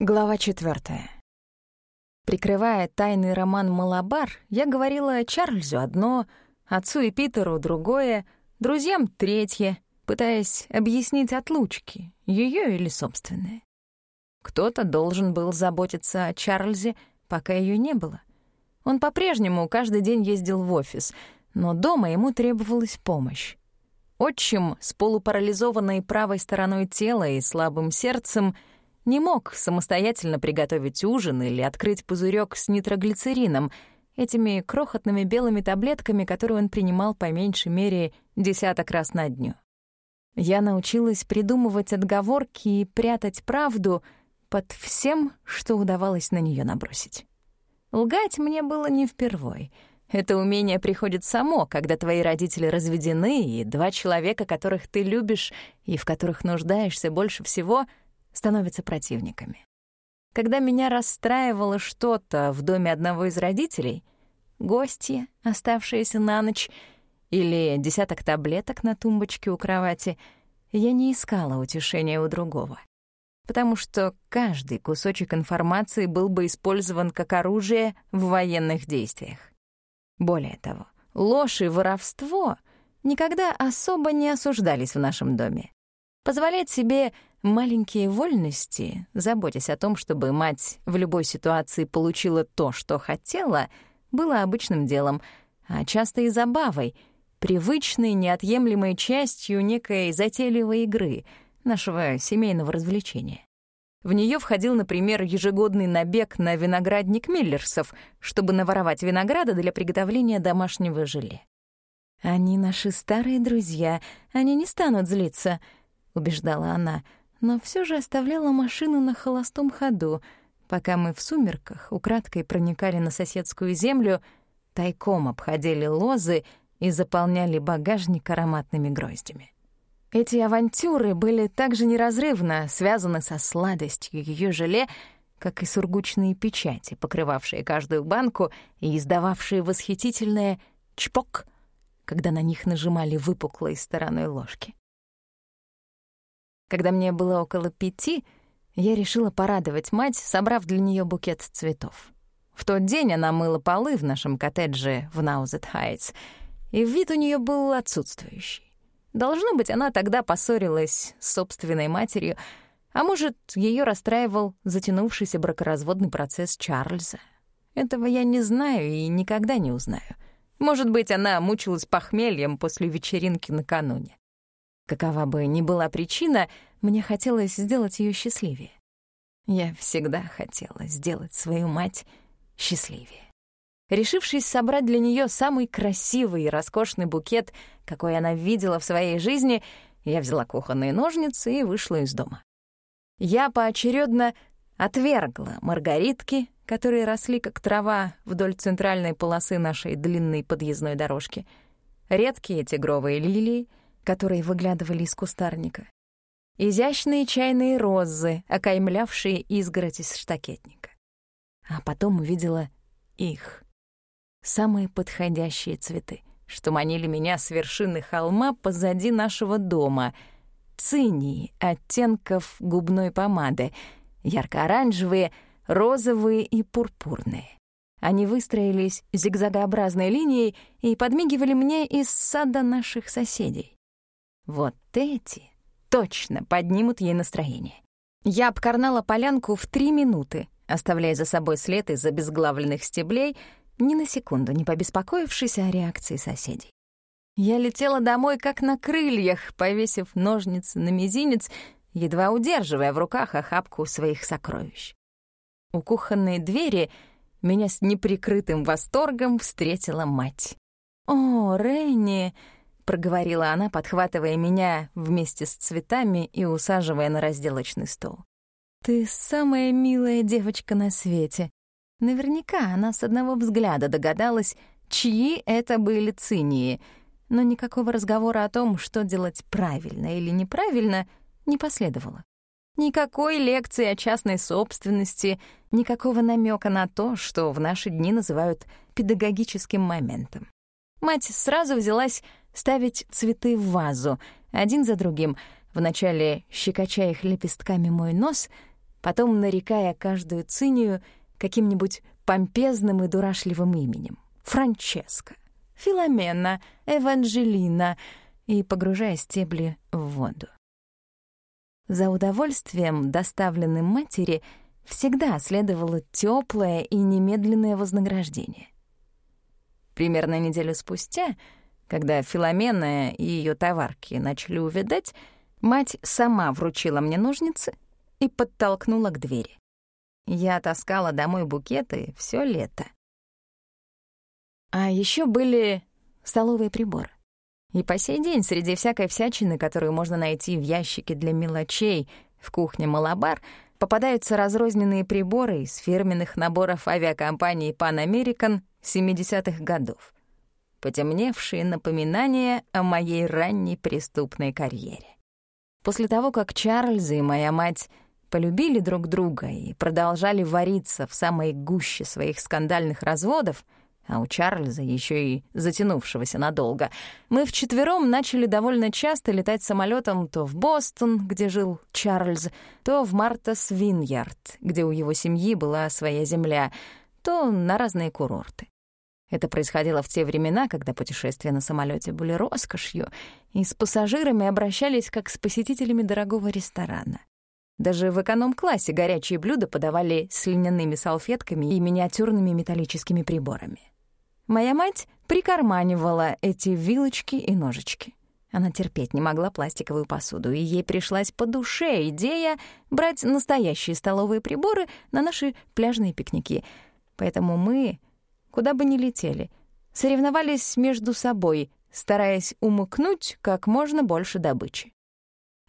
Глава четвертая. Прикрывая тайный роман «Малабар», я говорила Чарльзу одно, отцу и Питеру другое, друзьям третье, пытаясь объяснить отлучки, ее или собственные. Кто-то должен был заботиться о Чарльзе, пока ее не было. Он по-прежнему каждый день ездил в офис, но дома ему требовалась помощь. Отчим с полупарализованной правой стороной тела и слабым сердцем — не мог самостоятельно приготовить ужин или открыть пузырек с нитроглицерином, этими крохотными белыми таблетками, которые он принимал по меньшей мере десяток раз на дню. Я научилась придумывать отговорки и прятать правду под всем, что удавалось на нее набросить. Лгать мне было не впервой. Это умение приходит само, когда твои родители разведены, и два человека, которых ты любишь и в которых нуждаешься больше всего — становятся противниками. Когда меня расстраивало что-то в доме одного из родителей, гости, оставшиеся на ночь, или десяток таблеток на тумбочке у кровати, я не искала утешения у другого. Потому что каждый кусочек информации был бы использован как оружие в военных действиях. Более того, ложь и воровство никогда особо не осуждались в нашем доме. Позволять себе маленькие вольности, заботясь о том, чтобы мать в любой ситуации получила то, что хотела, было обычным делом, а часто и забавой, привычной, неотъемлемой частью некой затейливой игры, нашего семейного развлечения. В нее входил, например, ежегодный набег на виноградник Миллерсов, чтобы наворовать винограда для приготовления домашнего желе. «Они наши старые друзья, они не станут злиться», — убеждала она, — но все же оставляла машину на холостом ходу, пока мы в сумерках украдкой проникали на соседскую землю, тайком обходили лозы и заполняли багажник ароматными гроздями. Эти авантюры были также неразрывно связаны со сладостью ее желе, как и сургучные печати, покрывавшие каждую банку и издававшие восхитительное «чпок», когда на них нажимали выпуклой стороной ложки. Когда мне было около пяти, я решила порадовать мать, собрав для нее букет цветов. В тот день она мыла полы в нашем коттедже в Наузет-Хайтс, и вид у нее был отсутствующий. Должно быть, она тогда поссорилась с собственной матерью, а может, ее расстраивал затянувшийся бракоразводный процесс Чарльза. Этого я не знаю и никогда не узнаю. Может быть, она мучилась похмельем после вечеринки накануне. Какова бы ни была причина, мне хотелось сделать ее счастливее. Я всегда хотела сделать свою мать счастливее. Решившись собрать для нее самый красивый и роскошный букет, какой она видела в своей жизни, я взяла кухонные ножницы и вышла из дома. Я поочередно отвергла маргаритки, которые росли как трава вдоль центральной полосы нашей длинной подъездной дорожки, редкие тигровые лилии, которые выглядывали из кустарника. Изящные чайные розы, окаймлявшие изгородь из штакетника. А потом увидела их. Самые подходящие цветы, что манили меня с вершины холма позади нашего дома. Цинии оттенков губной помады, ярко-оранжевые, розовые и пурпурные. Они выстроились зигзагообразной линией и подмигивали мне из сада наших соседей. Вот эти точно поднимут ей настроение. Я обкорнала полянку в три минуты, оставляя за собой след из обезглавленных стеблей, ни на секунду не побеспокоившись о реакции соседей. Я летела домой как на крыльях, повесив ножницы на мизинец, едва удерживая в руках охапку своих сокровищ. У кухонной двери меня с неприкрытым восторгом встретила мать. «О, Ренни!» Проговорила она, подхватывая меня вместе с цветами и усаживая на разделочный стол. «Ты самая милая девочка на свете». Наверняка она с одного взгляда догадалась, чьи это были цинии, но никакого разговора о том, что делать правильно или неправильно, не последовало. Никакой лекции о частной собственности, никакого намека на то, что в наши дни называют педагогическим моментом. Мать сразу взялась ставить цветы в вазу, один за другим, вначале щекоча их лепестками мой нос, потом нарекая каждую цинию каким-нибудь помпезным и дурашливым именем. Франческа, Филомена, Эванжелина и погружая стебли в воду. За удовольствием, доставленным матери, всегда следовало теплое и немедленное вознаграждение. Примерно неделю спустя, когда Филомена и ее товарки начали увядать, мать сама вручила мне ножницы и подтолкнула к двери. Я таскала домой букеты все лето. А еще были столовые приборы. И по сей день среди всякой всячины, которую можно найти в ящике для мелочей в кухне «Малабар», попадаются разрозненные приборы из фирменных наборов авиакомпании Pan American 70-х годов. Потемневшие напоминания о моей ранней преступной карьере. После того, как Чарльз и моя мать полюбили друг друга и продолжали вариться в самой гуще своих скандальных разводов — а у Чарльза еще и затянувшегося надолго, мы вчетвером начали довольно часто летать самолетом то в Бостон, где жил Чарльз, то в Мартас Виньярд, где у его семьи была своя земля, то на разные курорты. Это происходило в те времена, когда путешествия на самолете были роскошью, и с пассажирами обращались как с посетителями дорогого ресторана. Даже в эконом-классе горячие блюда подавали с льняными салфетками и миниатюрными металлическими приборами. Моя мать прикарманивала эти вилочки и ножички. Она терпеть не могла пластиковую посуду, и ей пришлась по душе идея брать настоящие столовые приборы на наши пляжные пикники. Поэтому мы, куда бы ни летели, соревновались между собой, стараясь умыкнуть как можно больше добычи.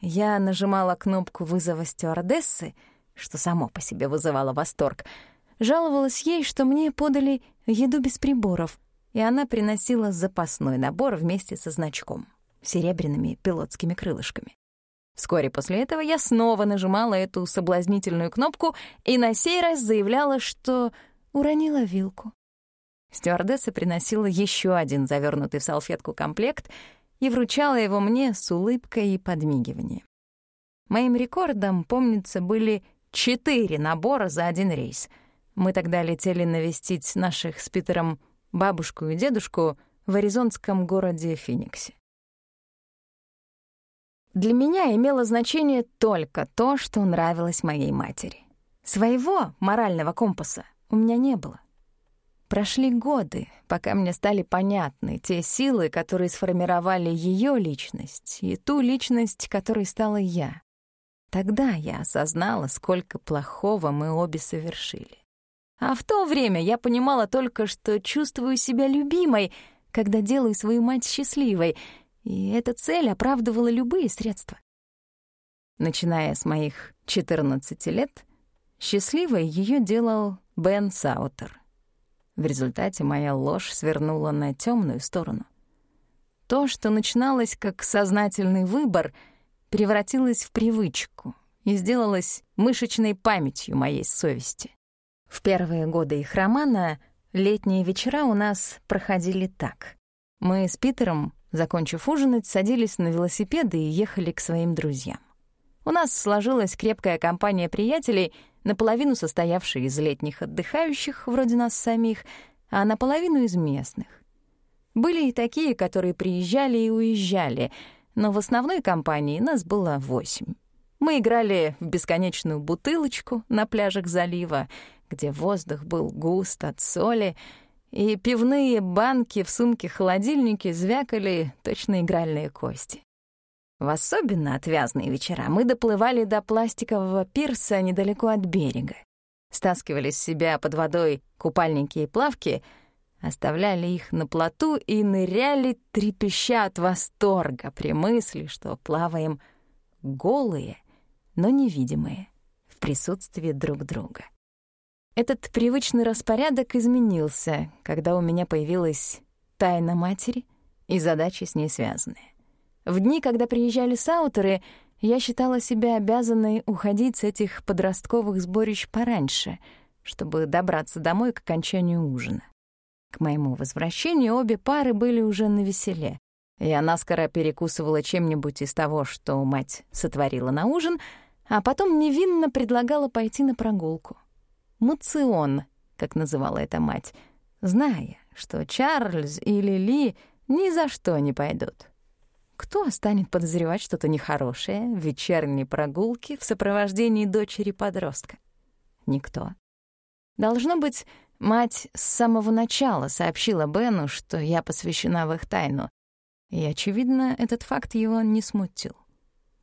Я нажимала кнопку вызова стюардессы, что само по себе вызывало восторг — жаловалась ей, что мне подали еду без приборов, и она приносила запасной набор вместе со значком, серебряными пилотскими крылышками. Вскоре после этого я снова нажимала эту соблазнительную кнопку и на сей раз заявляла, что уронила вилку. Стюардесса приносила еще один завернутый в салфетку комплект и вручала его мне с улыбкой и подмигиванием. Моим рекордом, помнится, были четыре набора за один рейс — мы тогда летели навестить наших с Питером бабушку и дедушку в аризонском городе Фениксе. Для меня имело значение только то, что нравилось моей матери. Своего морального компаса у меня не было. Прошли годы, пока мне стали понятны те силы, которые сформировали ее личность, и ту личность, которой стала я. Тогда я осознала, сколько плохого мы обе совершили. А в то время я понимала только, что чувствую себя любимой, когда делаю свою мать счастливой, и эта цель оправдывала любые средства. Начиная с моих 14 лет, счастливой ее делал Бен Саутер. В результате моя ложь свернула на темную сторону. То, что начиналось как сознательный выбор, превратилось в привычку и сделалось мышечной памятью моей совести. В первые годы их романа летние вечера у нас проходили так. Мы с Питером, закончив ужинать, садились на велосипеды и ехали к своим друзьям. У нас сложилась крепкая компания приятелей, наполовину состоявшая из летних отдыхающих, вроде нас самих, а наполовину из местных. Были и такие, которые приезжали и уезжали, но в основной компании нас было восемь. Мы играли в бесконечную бутылочку на пляжах залива, где воздух был густ от соли, и пивные банки в сумке-холодильнике звякали точно игральные кости. В особенно отвязные вечера мы доплывали до пластикового пирса недалеко от берега, стаскивали с себя под водой купальники и плавки, оставляли их на плоту и ныряли, трепеща от восторга при мысли, что плаваем голые, но невидимые, в присутствии друг друга. Этот привычный распорядок изменился, когда у меня появилась тайна матери и задачи с ней связанные. В дни, когда приезжали саутеры, я считала себя обязанной уходить с этих подростковых сборищ пораньше, чтобы добраться домой к окончанию ужина. К моему возвращению обе пары были уже на веселе. Я наскоро перекусывала чем-нибудь из того, что мать сотворила на ужин, а потом невинно предлагала пойти на прогулку. Муцион, как называла эта мать, зная, что Чарльз или Ли ни за что не пойдут. Кто станет подозревать что-то нехорошее в вечерней прогулке в сопровождении дочери-подростка? Никто. Должно быть, мать с самого начала сообщила Бену, что я посвящена в их тайну, и, очевидно, этот факт его не смутил.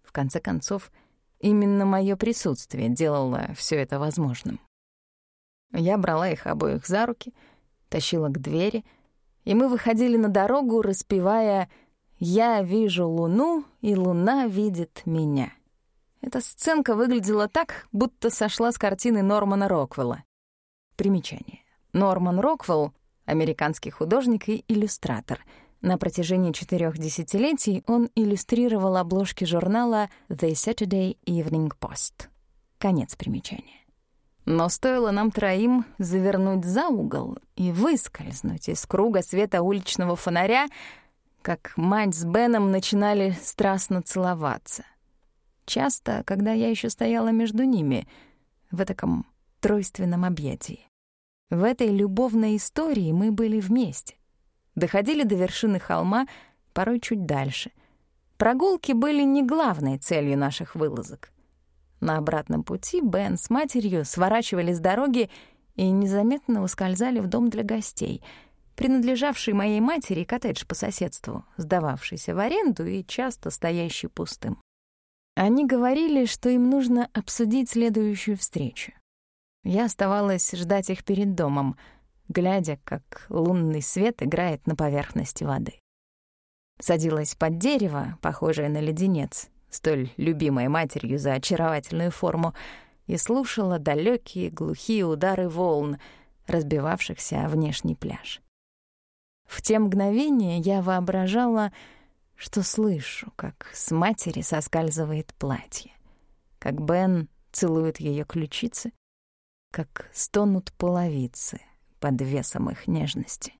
В конце концов, именно мое присутствие делало все это возможным. Я брала их обоих за руки, тащила к двери, и мы выходили на дорогу, распевая «Я вижу луну, и луна видит меня». Эта сценка выглядела так, будто сошла с картины Нормана Роквелла. Примечание. Норман Роквелл — американский художник и иллюстратор — на протяжении четырех десятилетий он иллюстрировал обложки журнала The Saturday Evening Post. Конец примечания. Но стоило нам троим завернуть за угол и выскользнуть из круга света уличного фонаря, как мать с Беном начинали страстно целоваться. Часто, когда я еще стояла между ними, в таком тройственном объятии. В этой любовной истории мы были вместе. Доходили до вершины холма, порой чуть дальше. Прогулки были не главной целью наших вылазок. На обратном пути Бен с матерью сворачивали с дороги и незаметно ускользали в дом для гостей, принадлежавший моей матери коттедж по соседству, сдававшийся в аренду и часто стоящий пустым. Они говорили, что им нужно обсудить следующую встречу. Я оставалась ждать их перед домом — глядя, как лунный свет играет на поверхности воды. Садилась под дерево, похожее на леденец, столь любимой матерью за очаровательную форму, и слушала далекие глухие удары волн, разбивавшихся о внешний пляж. В те мгновения я воображала, что слышу, как с матери соскальзывает платье, как Бен целует ее ключицы, как стонут половицы — под весом их нежности.